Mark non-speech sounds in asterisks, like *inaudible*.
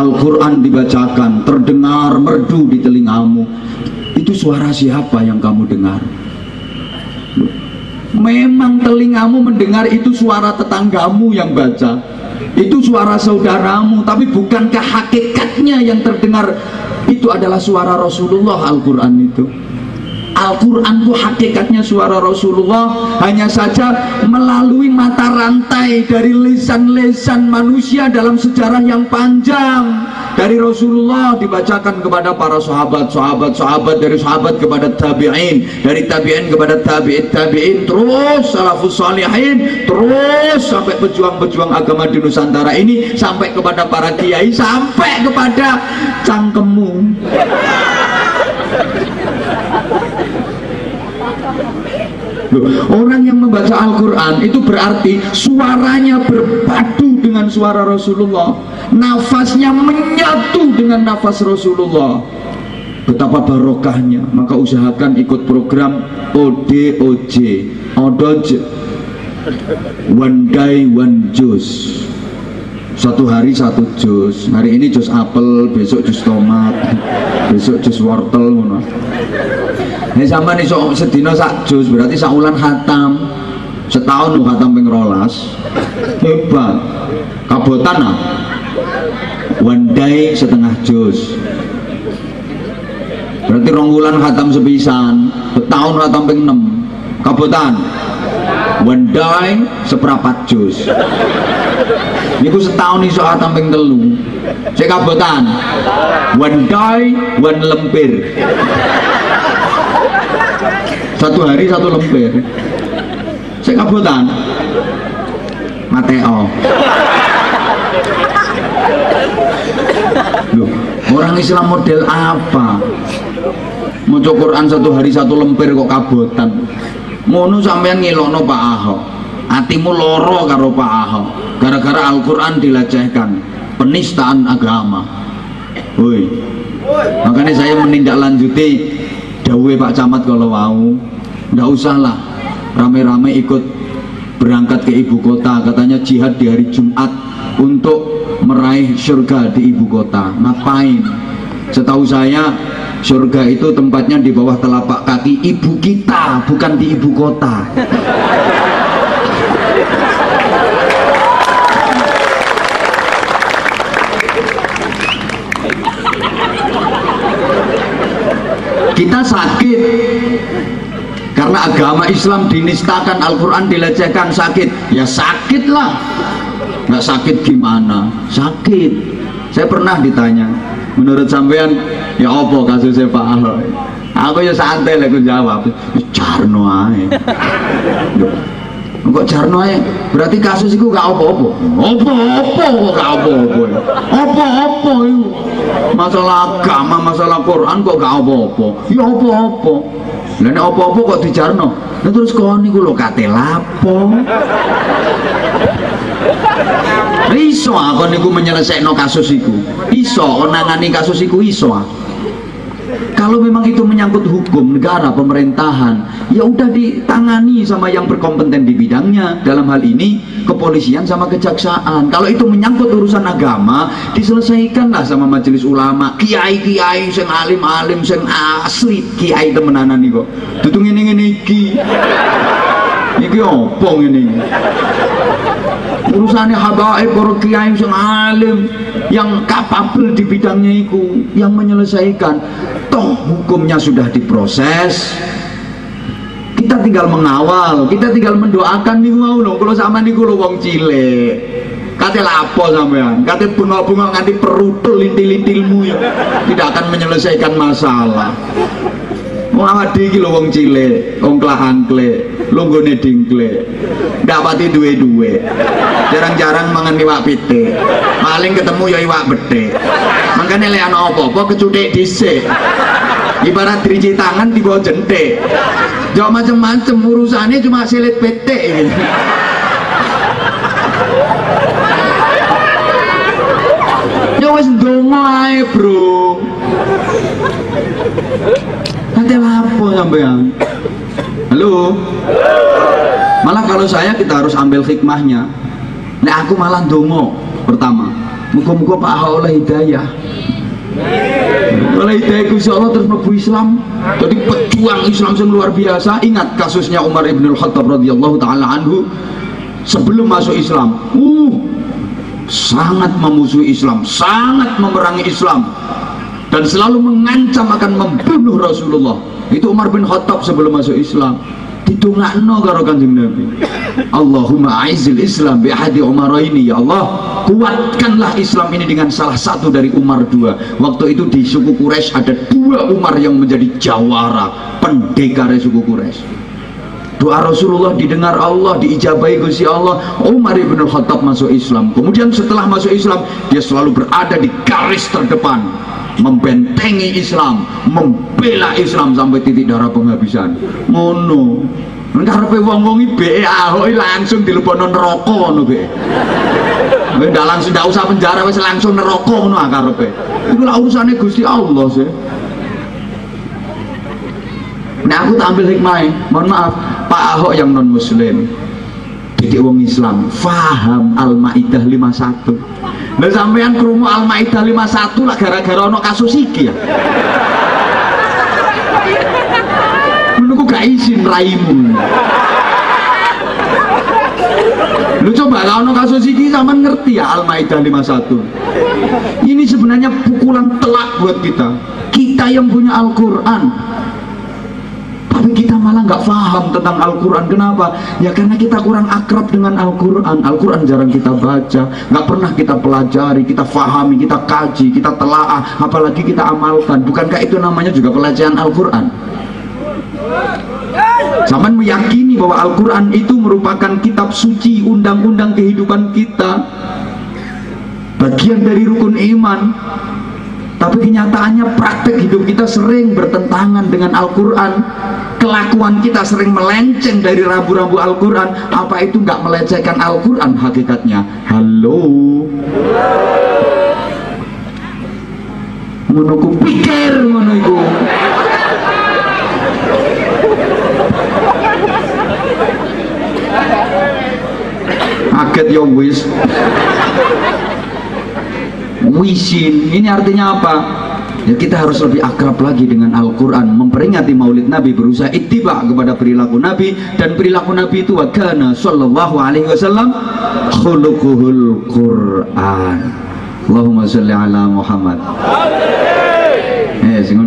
Al-Quran dibacakan terdengar merdu di telingamu. Itu suara siapa yang kamu dengar? Memang telingamu mendengar itu suara tetanggamu yang baca. Itu suara saudaramu tapi bukankah hakikatnya yang terdengar itu adalah suara Rasulullah Al-Quran itu Al-Quran itu hakikatnya suara Rasulullah hanya saja melalui mata rantai dari lisan-lisan manusia dalam sejarah yang panjang dari Rasulullah dibacakan kepada para sahabat sahabat sahabat dari sahabat kepada tabi'in dari tabi'in kepada tabi'in tabi'in terus salafus salihin terus sampai pejuang-pejuang agama di Nusantara ini sampai kepada para kiai sampai kepada cangkemmu orang yang membaca Al-Quran itu berarti suaranya berpadu dengan suara Rasulullah. Nafasnya menyatu dengan nafas Rasulullah. Betapa barokahnya. Maka usahakan ikut program ODOJ ODOJ. One Day One Juice. Satu hari satu jus hari ini jus apel besok jus tomat *laughs* besok jus wortel ini sama nih so, sedino sak jus berarti sak ulan setahun lu hatam ping rolas. Hebat. Kabotan ah. One day setengah jus berarti rong ulan hatam sepisan. Setahun hatam ping enam kabotan. One day seperempat jus Niku setahun iso hatam ping telu. Sik kabotan. One day, one lempir. Satu hari satu lempir. Sik kabotan. Mateo. Loh, orang Islam model apa? Mau Quran satu hari satu lempir kok kabotan. Mono sampean ngilokno Pak Ahok. Hatimu loro karo Pak Ahok gara-gara Al-Quran dilecehkan penistaan agama woi makanya saya menindaklanjuti dawe Pak Camat kalau mau. Nggak usah lah rame-rame ikut berangkat ke ibu kota. Katanya jihad di hari Jumat untuk meraih surga di ibu kota. Ngapain? Setahu saya surga itu tempatnya di bawah telapak kaki ibu kita bukan di ibu kota kita sakit. Karena agama Islam dinistakan Al-Quran dilecehkan sakit. Ya sakitlah. Nggak sakit gimana? Sakit. Saya pernah ditanya menurut sampean ya apa kasusnya Pak Ahok? Aku ya santai lah aku jawab. Carno aja kok jarno aja berarti kasus itu gak apa-apa? Apa-apa kok gak apa-apa? Apa-apa itu masalah agama masalah Quran kok gak apa-apa? Ya apa-apa. Dan apa-apa kok dijarno? Nah, terus kau ini gue kate lapo iso aku niku menyelesaikan kasus itu iso nangani kasus itu iso kalau memang itu menyangkut hukum negara pemerintahan ya udah ditangani sama yang berkompeten di bidangnya. Dalam hal ini kepolisian sama kejaksaan. Kalau itu menyangkut urusan agama diselesaikanlah sama majelis ulama. Kiai kiai sing alim alim sing asli. Kiai temenanan nih kok. Tutung ini ini iki opong ini urusannya habaib para kiai yang alim yang kapabel di bidangnya itu yang menyelesaikan. Toh hukumnya sudah diproses. Kita tinggal mengawal kita tinggal mendoakan nih mau loh. Kalau sama nih kalau wong cile kata lapo sampean? Kata bunga-bunga nganti perutul lintil-lintilmu ya. Tidak akan menyelesaikan masalah awadi iki lho wong cilik, wong klahangkle, lunggone dingkle. Ndak pati duwe-duwe. Jarang-jarang mangan iwak pitik. Paling ketemu ya iwak bedhe. Makane lek ana apa-apa kecuthik dhisik. Ibarat driji tangan di bawah jentik. Jauh macam-macam urusannya cuma silit petik gitu. Ya wis ndonga ae, Bro. Nanti apa sampean? Halo? Malah kalau saya kita harus ambil hikmahnya. Nah aku malah dongo pertama. muka-muka Pak Ahok oleh hidayah oleh hidayah Gusti Allah terus mlebu Islam jadi pejuang Islam yang luar biasa ingat kasusnya Umar ibn al-Khattab radhiyallahu taala anhu sebelum masuk Islam uh sangat memusuhi Islam sangat memerangi Islam dan selalu mengancam akan membunuh Rasulullah. Itu Umar bin Khattab sebelum masuk Islam. Ditungakno karo kanjeng Nabi. Allahumma aizil Islam bi ahadi Umar ini ya Allah kuatkanlah Islam ini dengan salah satu dari Umar dua. Waktu itu di suku Quraisy ada dua Umar yang menjadi jawara pendekar suku Quraisy. Doa Rasulullah didengar Allah diijabahi Gusti Allah. Umar ibn Khattab masuk Islam. Kemudian setelah masuk Islam dia selalu berada di garis terdepan membentengi Islam membela Islam sampai titik darah penghabisan. Mono karepe wong-wong iki Ahok langsung dilebono neraka ngono be. Ndak langsung ndak usah penjara wis langsung neraka ngono ah karepe. Iku lah urusane Gusti Allah sih. Nah aku tak ambil hikmah mohon maaf Pak Ahok yang non muslim jadi wong Islam faham Al-Maidah 51 nah sampean kerumu Al-Maidah 51 lah gara-gara ono kasus iki ya? Menunggu gak izin raimu. Lu coba kalau kasus iki sama ngerti ya Al-Maidah 51 ini sebenarnya pukulan telak buat kita. Kita yang punya Al-Quran tapi kita malah nggak paham tentang Al-Quran. Kenapa? ya karena kita kurang akrab dengan Al-Quran. Al-Quran jarang kita baca. Nggak pernah kita pelajari, kita fahami kita kaji, kita telaah apalagi kita amalkan. Bukankah itu namanya juga pelecehan Al-Quran? Zaman meyakini bahwa Al-Quran itu merupakan kitab suci undang-undang kehidupan kita. Bagian dari rukun iman tapi kenyataannya praktek hidup kita sering bertentangan dengan Al-Quran. Kelakuan kita sering melenceng dari rambu-rambu Al-Quran. Apa itu nggak melecehkan Al-Quran? Hakikatnya. Halo. Menunggu pikir menunggu aget ya wis wisin ini artinya apa? Ya kita harus lebih akrab lagi dengan Al-Quran memperingati maulid Nabi berusaha ittiba kepada perilaku Nabi dan perilaku Nabi itu wakana sallallahu alaihi wasallam khuluquhul Quran. Allahumma salli ala Muhammad. Eh sing